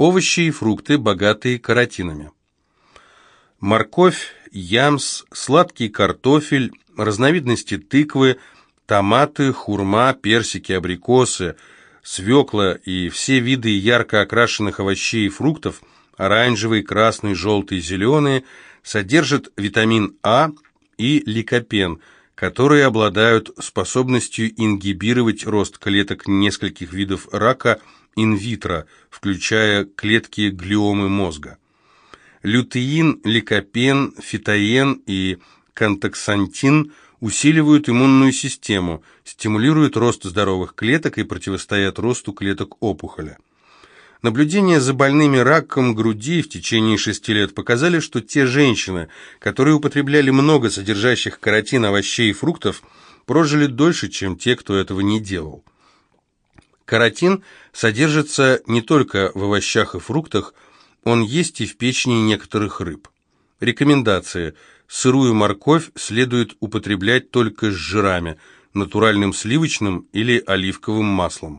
Овощи и фрукты, богатые каротинами. Морковь, ямс, сладкий картофель, разновидности тыквы, томаты, хурма, персики, абрикосы, свекла и все виды ярко окрашенных овощей и фруктов, оранжевый, красный, желтый, зеленые, содержат витамин А и ликопен, которые обладают способностью ингибировать рост клеток нескольких видов рака инвитро, включая клетки глиомы мозга. Лютеин, ликопен, фитоен и контаксантин усиливают иммунную систему, стимулируют рост здоровых клеток и противостоят росту клеток опухоля. Наблюдения за больными раком груди в течение шести лет показали, что те женщины, которые употребляли много содержащих каротин овощей и фруктов, прожили дольше, чем те, кто этого не делал. Каротин содержится не только в овощах и фруктах, он есть и в печени некоторых рыб. Рекомендации. Сырую морковь следует употреблять только с жирами, натуральным сливочным или оливковым маслом.